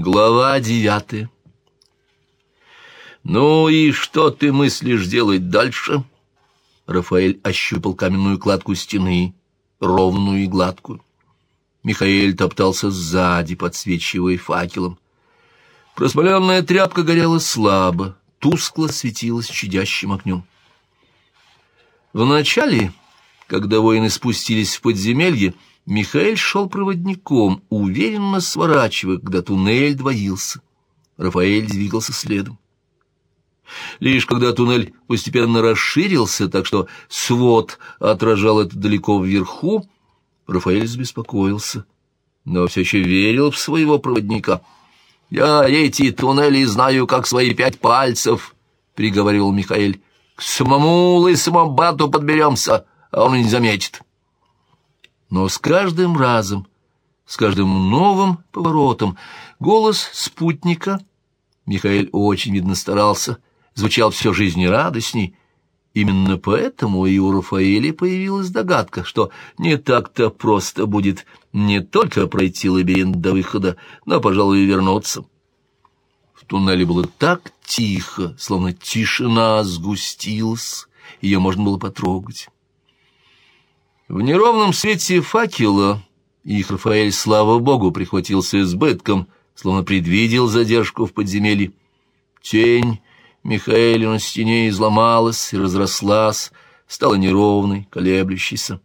Глава девятая. «Ну и что ты мыслишь делать дальше?» Рафаэль ощупал каменную кладку стены, ровную и гладкую. Михаил топтался сзади, подсвечивая факелом. Просмоленная тряпка горела слабо, тускло светилась чадящим огнем. Вначале, когда воины спустились в подземелье, Михаил шел проводником, уверенно сворачивая, когда туннель двоился. Рафаэль двигался следом. Лишь когда туннель постепенно расширился, так что свод отражал это далеко вверху, Рафаэль забеспокоился, но все еще верил в своего проводника. «Я эти туннели знаю, как свои пять пальцев», — приговорил Михаил. «К самому лысому бату подберемся, а он не заметит». Но с каждым разом, с каждым новым поворотом голос спутника, Михаил очень, видно, старался, звучал все жизнерадостней. Именно поэтому и у Рафаэля появилась догадка, что не так-то просто будет не только пройти лабиринт до выхода, но, пожалуй, и вернуться. В туннеле было так тихо, словно тишина сгустилась, ее можно было потрогать. В неровном свете факела их Рафаэль, слава богу, прихватился избытком, словно предвидел задержку в подземелье. Тень Михаэля на стене изломалась и разрослась, стала неровной, колеблющейся.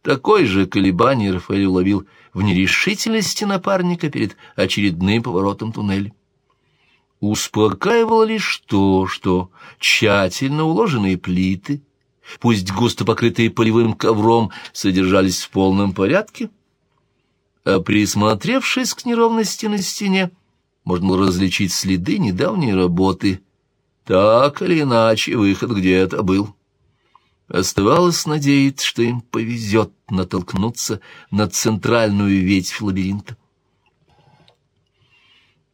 Такое же колебание Рафаэль уловил в нерешительности напарника перед очередным поворотом туннеля. Успокаивало лишь то, что тщательно уложенные плиты — пусть густо покрытые полевым ковром, содержались в полном порядке, а присмотревшись к неровности на стене, можно было различить следы недавней работы. Так или иначе, выход где-то был. Оставалось надеяться, что им повезет натолкнуться на центральную ветвь лабиринта.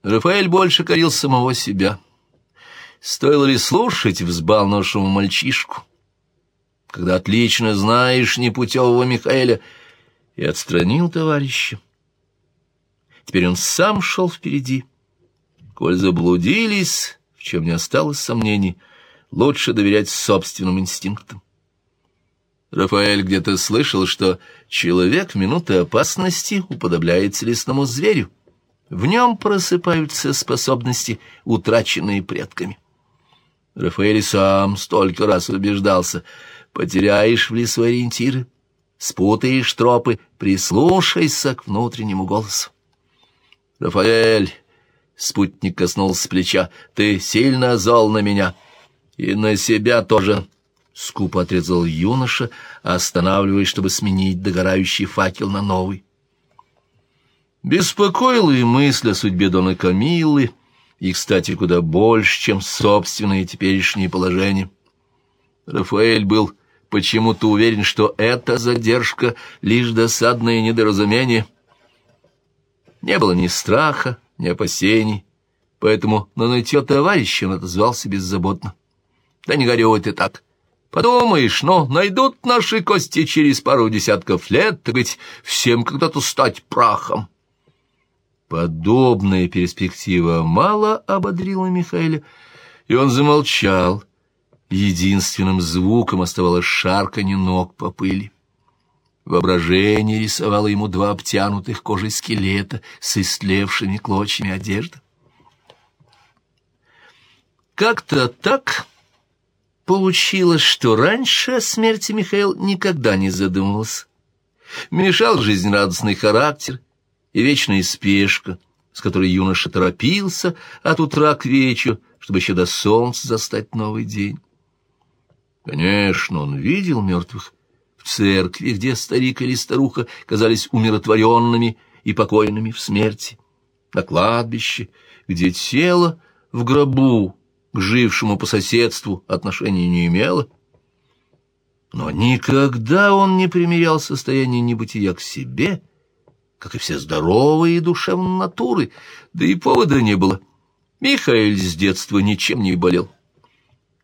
Рафаэль больше корил самого себя. Стоило ли слушать взбалнувшему мальчишку? Когда отлично знаешь непутевого Михаэля, и отстранил товарища. Теперь он сам шел впереди. Коль заблудились, в чем не осталось сомнений, лучше доверять собственным инстинктам. Рафаэль где-то слышал, что человек в минуты опасности уподобляется лесному зверю. В нем просыпаются способности, утраченные предками. Рафаэль сам столько раз убеждался — Потеряешь в лесу ориентиры, спутаешь тропы, прислушайся к внутреннему голосу. «Рафаэль!» — спутник коснулся плеча. «Ты сильно зол на меня. И на себя тоже!» — скупо отрезал юноша, останавливаясь, чтобы сменить догорающий факел на новый. Беспокоила и мысль о судьбе Дона Камиллы, и, кстати, куда больше, чем собственное теперешнее положение. Рафаэль был почему-то уверен, что эта задержка — лишь досадное недоразумение. Не было ни страха, ни опасений, поэтому на нытье товарища он отозвался беззаботно. Да не горюй ты так. Подумаешь, но найдут наши кости через пару десятков лет, так ведь всем когда-то стать прахом. Подобная перспектива мало ободрила Михаила, и он замолчал, — Единственным звуком оставалось шарканье ног по пыли. Воображение рисовало ему два обтянутых кожей скелета с истлевшими клочьями одежды. Как-то так получилось, что раньше о смерти Михаил никогда не задумывался. Мешал жизнерадостный характер и вечная спешка, с которой юноша торопился от утра к вечеру, чтобы еще до солнца застать новый день. Конечно, он видел мертвых в церкви, где старик или старуха казались умиротворенными и покойными в смерти, на кладбище, где тело в гробу к жившему по соседству отношения не имело. Но никогда он не примерял состояние небытия к себе, как и все здоровые душевные натуры, да и повода не было. Михаил с детства ничем не болел.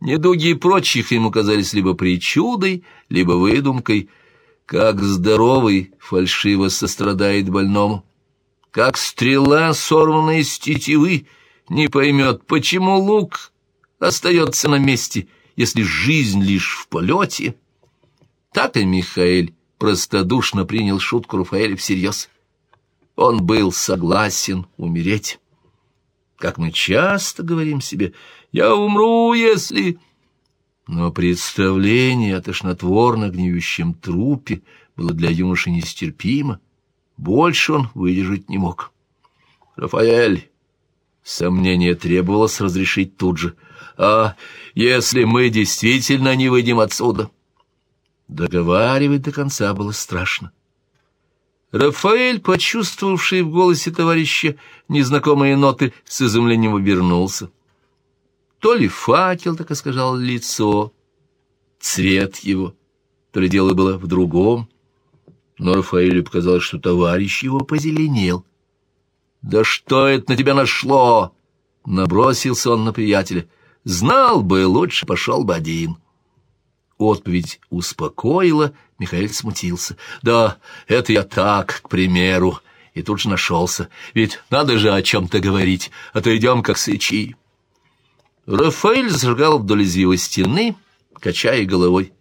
Недуги прочих ему казались либо причудой, либо выдумкой. Как здоровый фальшиво сострадает больному, как стрела, сорванная с тетивы, не поймет, почему лук остается на месте, если жизнь лишь в полете. Так и Михаил простодушно принял шутку Рафаэля всерьез. Он был согласен умереть. Как мы часто говорим себе, «Я умру, если...» Но представление о тошнотворно гниющем трупе было для юноши нестерпимо. Больше он выдержать не мог. «Рафаэль!» Сомнение требовалось разрешить тут же. «А если мы действительно не выйдем отсюда?» Договаривать до конца было страшно. Рафаэль, почувствовавший в голосе товарища незнакомые ноты, с изумлением обернулся. То ли факел так искажал лицо, цвет его, то ли дело было в другом. Но Рафаэлю показалось, что товарищ его позеленел. «Да что это на тебя нашло?» Набросился он на приятеля. «Знал бы, лучше пошел бы один». Отповедь успокоила, Михаил смутился. «Да, это я так, к примеру». И тут же нашелся. «Ведь надо же о чем-то говорить, а то идем как сычи». Рафаэль зажигал вдоль извива стены, качая головой.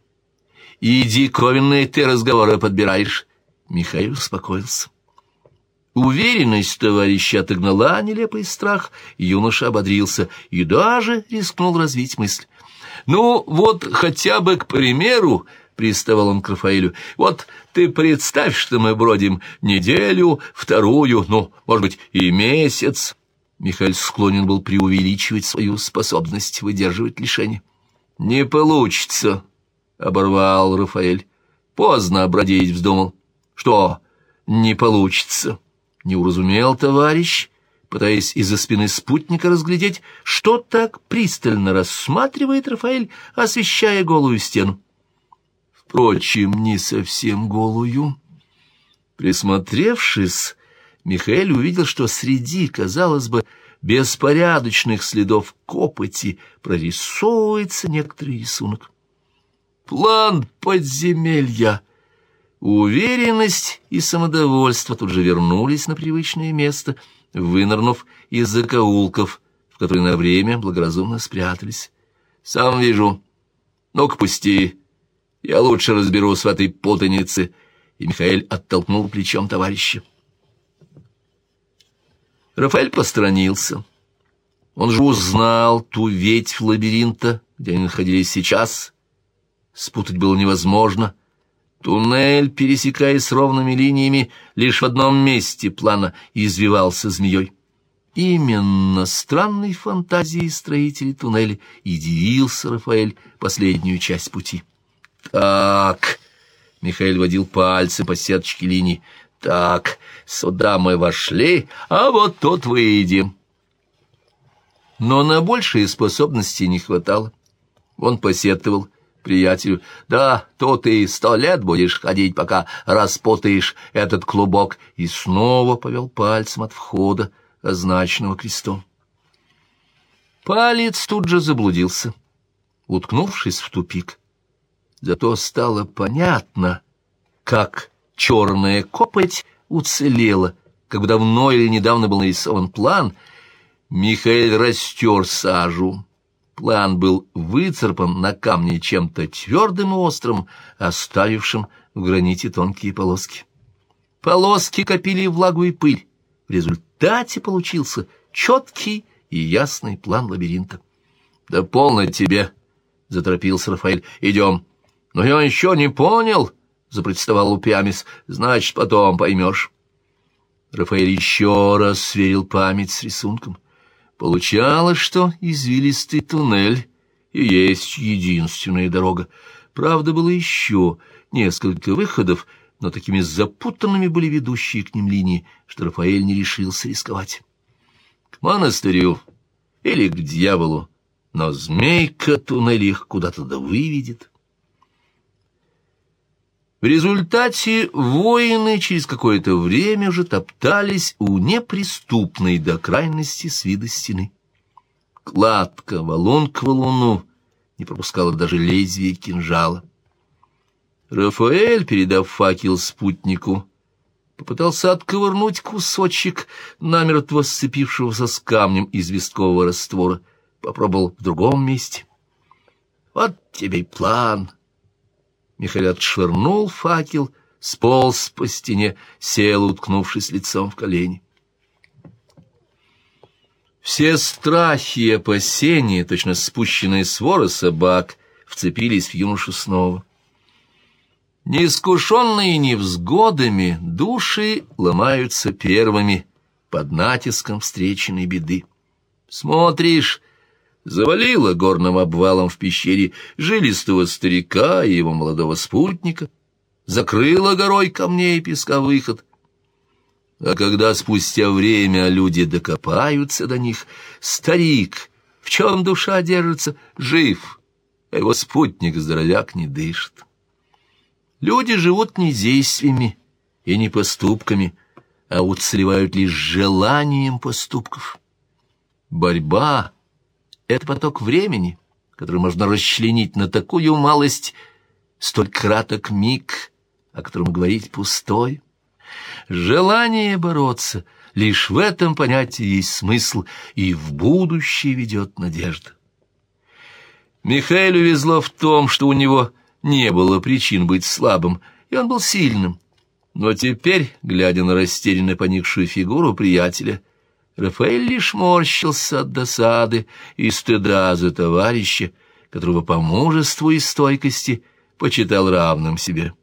«Иди, кровенные ты разговоры подбираешь». Михаил успокоился. Уверенность товарища отогнала нелепый страх, юноша ободрился и даже рискнул развить мысль. «Ну, вот хотя бы, к примеру, — приставал он к Рафаэлю, — вот ты представь, что мы бродим неделю, вторую, ну, может быть, и месяц, Михаил склонен был преувеличивать свою способность выдерживать лишение. «Не получится», — оборвал Рафаэль. «Поздно бродить вздумал». «Что? Не получится?» — не уразумел товарищ, пытаясь из-за спины спутника разглядеть, что так пристально рассматривает Рафаэль, освещая голую стену. Впрочем, не совсем голую. Присмотревшись, Михаил увидел, что среди, казалось бы, беспорядочных следов копоти прорисовывается некоторый рисунок. План подземелья. Уверенность и самодовольство тут же вернулись на привычное место, вынырнув из закоулков, в которые на время благоразумно спрятались. «Сам вижу. Ну-ка, пусти. Я лучше разберусь в этой путанице». И Михаил оттолкнул плечом товарища. Рафаэль посторонился. Он же узнал ту ветвь лабиринта, где они находились сейчас. Спутать было невозможно. Туннель, пересекаясь ровными линиями, лишь в одном месте плана извивался змеей. Именно странной фантазией строителей туннеля и дивился Рафаэль последнюю часть пути. «Так...» — Михаил водил пальцы по сеточке линий. Так, сюда мы вошли, а вот тут выйдем. Но на большие способности не хватало. Он посетовал приятелю. Да, тут и сто лет будешь ходить, пока распутаешь этот клубок. И снова повел пальцем от входа, означенного крестом. Палец тут же заблудился, уткнувшись в тупик. Зато стало понятно, как черная копоть уцелела, как бы давно или недавно был нарисован план, Михаил растер сажу. План был выцарпан на камне чем-то твердым и острым, оставившим в граните тонкие полоски. Полоски копили влагу и пыль. В результате получился четкий и ясный план лабиринта. — Да полно тебе! — заторопился Рафаэль. — Идем. — Но я еще не понял, — запротестовал Лупиамис. — Значит, потом поймешь. Рафаэль еще раз сверил память с рисунком. Получалось, что извилистый туннель и есть единственная дорога. Правда, было еще несколько выходов, но такими запутанными были ведущие к ним линии, что Рафаэль не решился рисковать. К монастырю или к дьяволу, но змейка туннель их куда-то да выведет. В результате воины через какое-то время уже топтались у неприступной до крайности с вида стены. Кладка, валун к валуну, не пропускала даже лезвие кинжала. Рафаэль, передав факел спутнику, попытался отковырнуть кусочек намертво сцепившегося с камнем известкового раствора, попробовал в другом месте. Вот тебе и план. Михаил отшвырнул факел, сполз по стене, сел, уткнувшись лицом в колени. Все страхи и опасения, точно спущенные с вора собак, вцепились в юношу снова. Неискушенные невзгодами, души ломаются первыми под натиском встреченной беды. Смотришь, завалило горным обвалом в пещере жилистого старика и его молодого спутника, закрыло горой камней и песка выход. А когда спустя время люди докопаются до них, старик, в чем душа держится, жив, а его спутник-здоровяк не дышит. Люди живут не действиями и не поступками, а уцелевают лишь желанием поступков. Борьба — это поток времени, который можно расчленить на такую малость, столь краток миг, о котором говорить пустой. Желание бороться — лишь в этом понятии есть смысл, и в будущее ведет надежда. Михаилу везло в том, что у него не было причин быть слабым, и он был сильным. Но теперь, глядя на растерянно поникшую фигуру приятеля, Рафаэль лишь морщился от досады и стыда за товарища, которого по мужеству и стойкости почитал равным себе.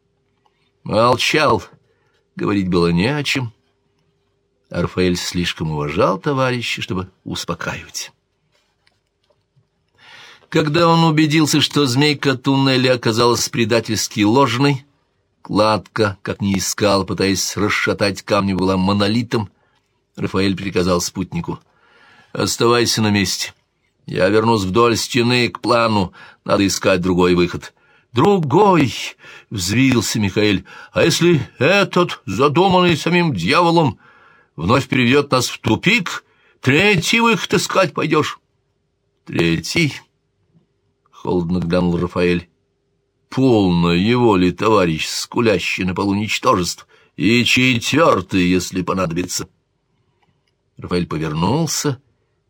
Молчал, говорить было не о чем. Рафаэль слишком уважал товарища, чтобы успокаивать. Когда он убедился, что змейка туннеля оказалась предательски ложной, кладка, как ни искал, пытаясь расшатать камни, была монолитом, Рафаэль приказал спутнику. «Оставайся на месте. Я вернусь вдоль стены к плану. Надо искать другой выход». «Другой!» — взвился Михаил. «А если этот, задуманный самим дьяволом, вновь переведет нас в тупик, третий выход искать пойдешь?» «Третий?» холодно глянул Рафаэль. Полно его ли, товарищ, скулящий на полу ничтожеств, и четвертый, если понадобится. Рафаэль повернулся,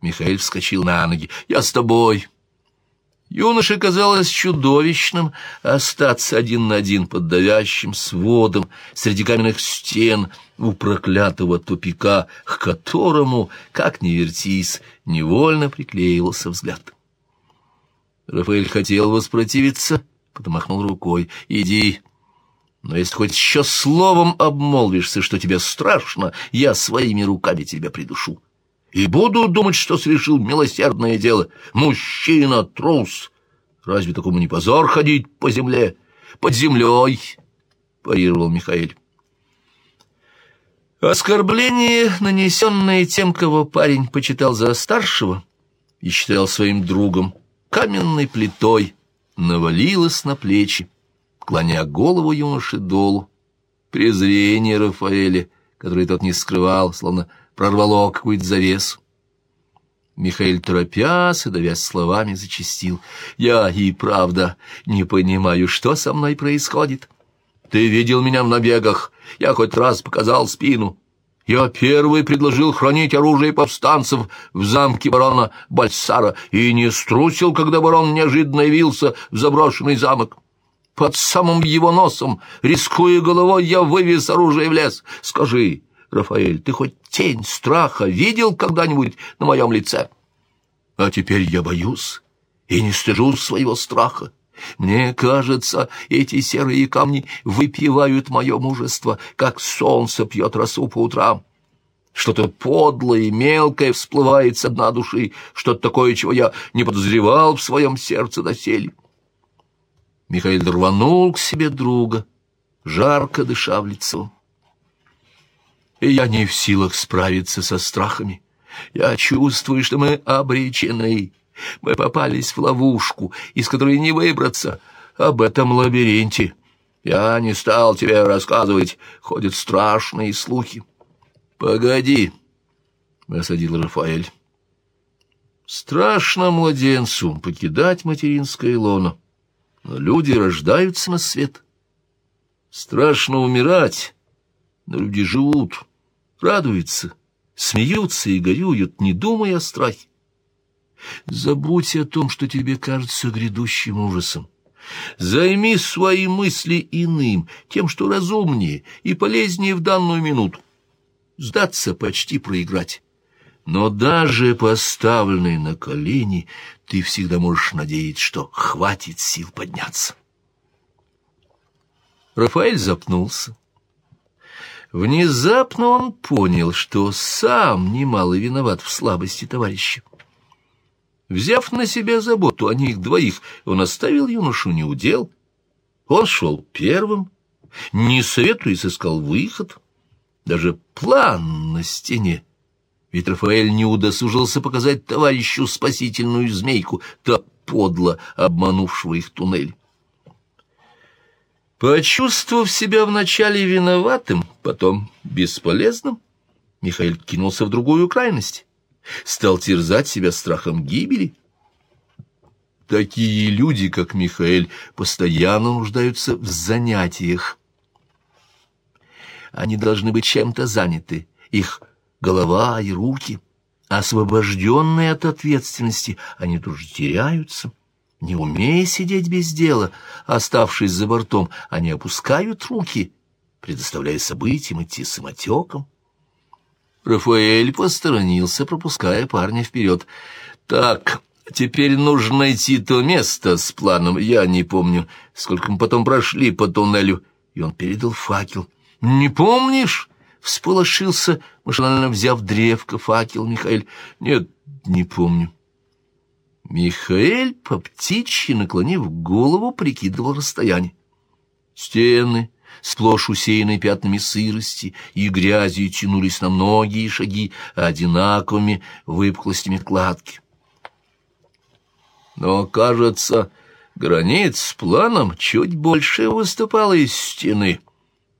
Михаил вскочил на ноги. «Я с тобой!» Юноше казалось чудовищным остаться один на один под давящим сводом среди каменных стен у проклятого тупика, к которому, как ни вертись, невольно приклеивался взгляд. Рафаэль хотел воспротивиться, потом махнул рукой. «Иди. Но если хоть еще словом обмолвишься, что тебе страшно, я своими руками тебя придушу. И буду думать, что совершил милосердное дело. Мужчина, трус. Разве такому не позор ходить по земле? Под землей!» — парировал Михаил. Оскорбление, нанесенное тем, кого парень почитал за старшего и считал своим другом, — каменной плитой навалилась на плечи, клоня голову юноши долу. Презрение Рафаэля, которое тот не скрывал, словно прорвало какую-то завесу. Михаил, торопясь и давясь словами, зачастил. «Я и правда не понимаю, что со мной происходит. Ты видел меня в набегах, я хоть раз показал спину, я первый предложил хранить оружие повстанцев в замке барона Бальсара и не струсил, когда барон неожиданно явился в заброшенный замок. Под самым его носом, рискуя головой, я вывез оружие в лес. Скажи, Рафаэль, ты хоть тень страха видел когда-нибудь на моем лице? А теперь я боюсь и не стыжусь своего страха. Мне кажется, эти серые камни выпивают мое мужество, как солнце пьет росу по утрам. Что-то подлое и мелкое всплывает со дна души, что-то такое, чего я не подозревал в своем сердце доселе. Михаил рванул к себе друга, жарко дыша в лицо. И я не в силах справиться со страхами. Я чувствую, что мы обречены. Мы попались в ловушку, из которой не выбраться. Об этом лабиринте я не стал тебе рассказывать. Ходят страшные слухи. Погоди, — осадил Рафаэль. Страшно младенцу покидать материнское лоно, но люди рождаются на свет. Страшно умирать, Но люди живут, радуются, смеются и горюют, не думая о страхе. Забудь о том, что тебе кажется грядущим ужасом. Займи свои мысли иным, тем, что разумнее и полезнее в данную минуту. Сдаться почти проиграть. Но даже поставленный на колени, ты всегда можешь надеяться, что хватит сил подняться. Рафаэль запнулся. Внезапно он понял, что сам немало виноват в слабости товарища. Взяв на себя заботу о них двоих, он оставил юношу неудел. Он шел первым, не советуясь, искал выход, даже план на стене. Ведь Рафаэль не удосужился показать товарищу спасительную змейку, так подло обманувшего их туннель. Почувствовав себя вначале виноватым, потом бесполезным, Михаил кинулся в другую крайность стал терзать себя страхом гибели. Такие люди, как Михаил, постоянно нуждаются в занятиях. Они должны быть чем-то заняты, их голова и руки. Освобожденные от ответственности, они тоже теряются. Не умея сидеть без дела, оставшись за бортом, они опускают руки, предоставляя событиям идти самотеком. Рафаэль посторонился, пропуская парня вперед. «Так, теперь нужно найти то место с планом. Я не помню, сколько мы потом прошли по туннелю». И он передал факел. «Не помнишь?» — всполошился, машинально взяв древко факел Михаил. «Нет, не помню». Михаил по птичьи, наклонив голову, прикидывал расстояние. Стены, сплошь усеянные пятнами сырости и грязью, тянулись на многие шаги одинаковыми выпуклостями кладки. Но, кажется, границ с планом чуть больше выступала из стены.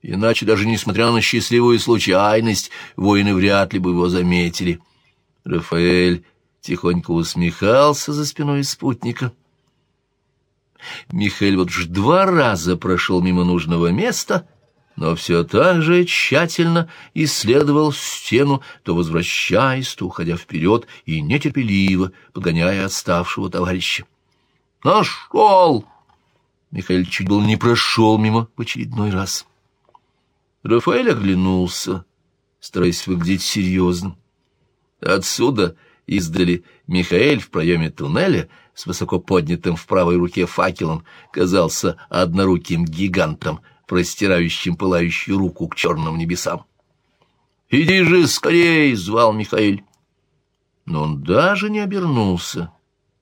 Иначе, даже несмотря на счастливую случайность, воины вряд ли бы его заметили. Рафаэль тихонько усмехался за спиной спутника — Михаил вот уж два раза прошел мимо нужного места, но все так же тщательно исследовал стену, то возвращаясь, то уходя вперед и нетерпеливо погоняя отставшего товарища. «Нашел!» Михаил чуть было не прошел мимо в очередной раз. Рафаэль оглянулся, стараясь выглядеть серьезным. Отсюда, издали, Михаил в проеме туннеля с высоко поднятым в правой руке факелом казался одноруким гигантом, простирающим пылающую руку к черным небесам. «Иди же скорей!» — звал Михаил. Но он даже не обернулся,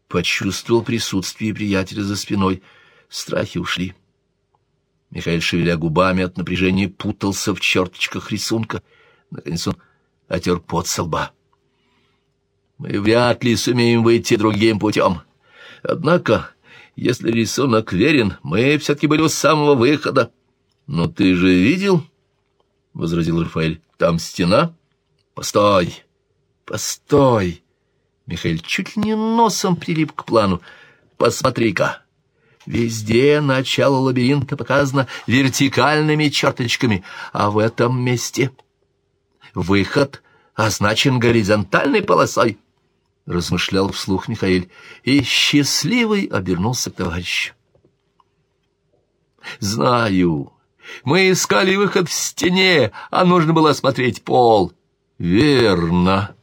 почувствовал присутствие приятеля за спиной. Страхи ушли. Михаил, шевеля губами от напряжения, путался в черточках рисунка. Наконец он отер пот со лба. «Мы вряд ли сумеем выйти другим путем», Однако, если рисунок верен, мы все-таки были у самого выхода. Но ты же видел, — возразил Рафаэль, — там стена. Постой, постой. Михаил чуть ли не носом прилип к плану. Посмотри-ка. Везде начало лабиринта показано вертикальными черточками, а в этом месте выход означен горизонтальной полосой. — размышлял вслух Михаил, и счастливый обернулся к товарищу. «Знаю, мы искали выход в стене, а нужно было осмотреть пол». «Верно».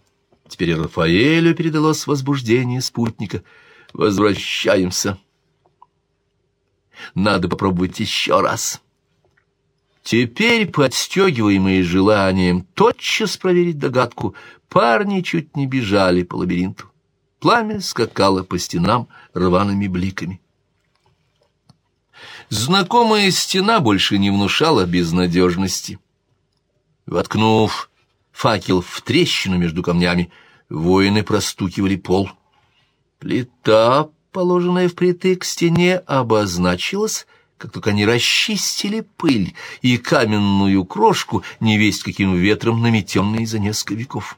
Теперь Рафаэлю передалось возбуждение спутника. «Возвращаемся». «Надо попробовать еще раз». Теперь, подстегиваемые желанием тотчас проверить догадку, парни чуть не бежали по лабиринту. Пламя скакало по стенам рваными бликами. Знакомая стена больше не внушала безнадежности. Воткнув факел в трещину между камнями, воины простукивали пол. Плита, положенная впритык к стене, обозначилась как только они расчистили пыль и каменную крошку, невесть каким ветром наметенные за несколько веков.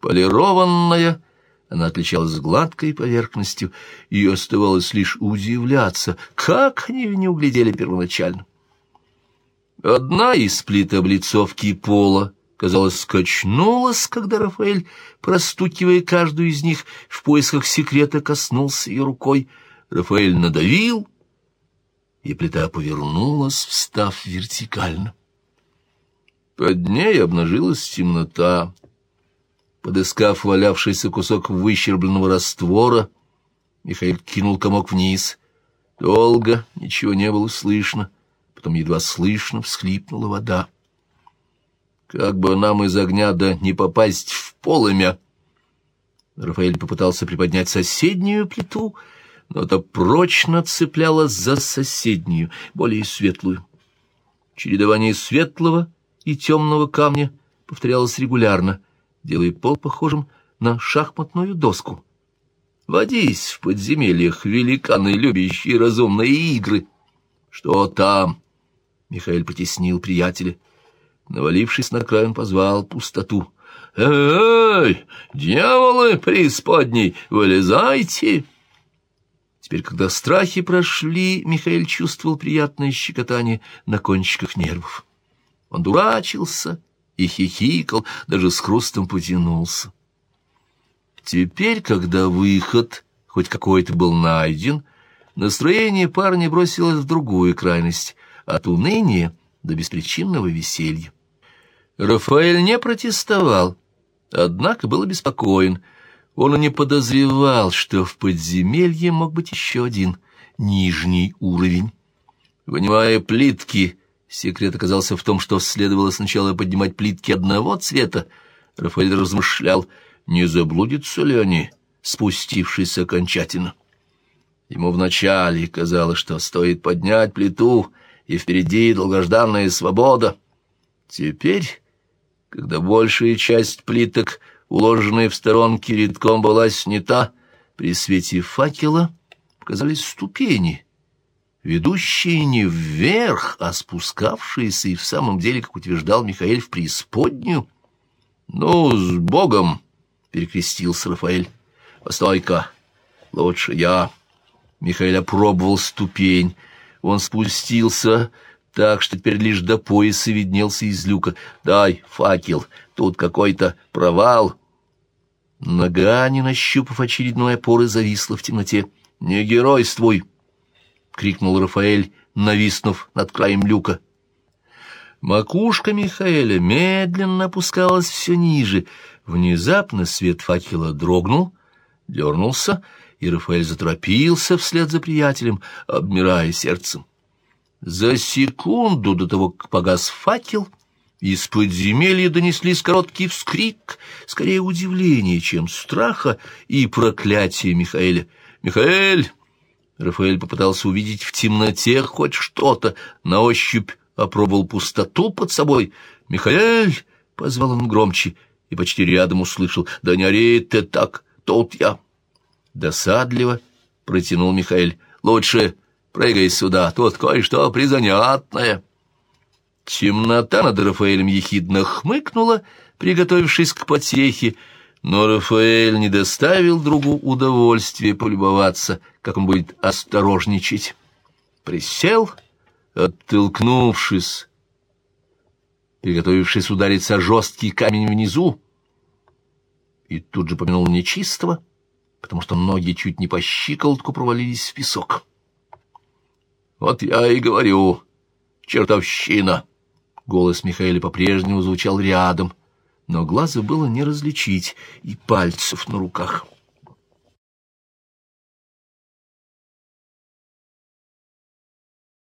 Полированная, она отличалась гладкой поверхностью, и оставалось лишь удивляться, как они не углядели первоначально. Одна из плит облицовки пола, казалось, скачнулась, когда Рафаэль, простукивая каждую из них, в поисках секрета коснулся ее рукой. Рафаэль надавил, и плита повернулась, встав вертикально. Под ней обнажилась темнота. Подыскав валявшийся кусок выщербленного раствора, Михаил кинул комок вниз. Долго ничего не было слышно, потом едва слышно всхлипнула вода. Как бы нам из огня да не попасть в полымя! Рафаэль попытался приподнять соседнюю плиту, но та прочно цеплялась за соседнюю, более светлую. Чередование светлого и темного камня повторялось регулярно, делая пол похожим на шахматную доску. Водись в подземельях, великаны, любящие разумные игры. Что там? Михаил потеснил приятеля. Навалившись на край, он позвал пустоту. «Эй, дьяволы преисподней, вылезайте!» Теперь, когда страхи прошли, Михаил чувствовал приятное щекотание на кончиках нервов. Он дурачился и хихикал, даже с хрустом потянулся. Теперь, когда выход хоть какой-то был найден, настроение парня бросилось в другую крайность, от уныния до беспричинного веселья. Рафаэль не протестовал, однако был обеспокоен. Он и не подозревал, что в подземелье мог быть еще один, нижний уровень. Вынимая плитки, Секрет оказался в том, что следовало сначала поднимать плитки одного цвета. Рафаэль размышлял, не заблудятся ли они, спустившись окончательно. Ему вначале казалось, что стоит поднять плиту, и впереди долгожданная свобода. Теперь, когда большая часть плиток, уложенная в сторонке, редком была снята, при свете факела показались ступени — ведущие не вверх, а спускавшиеся и в самом деле, как утверждал Михаил, в преисподнюю. «Ну, с Богом!» — перекрестился Рафаэль. «Постой-ка, лучше я». Михаил опробовал ступень. Он спустился так, что теперь лишь до пояса виднелся из люка. «Дай факел, тут какой-то провал». Нога, не нащупав очередной опоры, зависла в темноте. «Не геройствуй!» — крикнул Рафаэль, нависнув над краем люка. Макушка Михаэля медленно опускалась все ниже. Внезапно свет факела дрогнул, дернулся, и Рафаэль заторопился вслед за приятелем, обмирая сердцем. За секунду до того, как погас факел, из подземелья донеслись короткий вскрик, скорее удивление, чем страха и проклятие Михаэля. «Михаэль!» Рафаэль попытался увидеть в темноте хоть что-то, на ощупь опробовал пустоту под собой. «Михаэль!» — позвал он громче и почти рядом услышал. «Да не ори ты так, тут я!» Досадливо протянул Михаэль. «Лучше прыгай сюда, тут кое-что призанятное». Темнота над Рафаэлем ехидно хмыкнула, приготовившись к потехе, но Рафаэль не доставил другу удовольствия полюбоваться, как он будет осторожничать. Присел, оттолкнувшись, приготовившись удариться жесткий камень внизу, и тут же помянул нечистого, потому что ноги чуть не по щиколотку провалились в песок. «Вот я и говорю, чертовщина!» Голос Михаила по-прежнему звучал рядом — но глаза было не различить, и пальцев на руках.